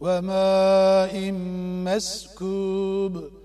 وماء مسكوب.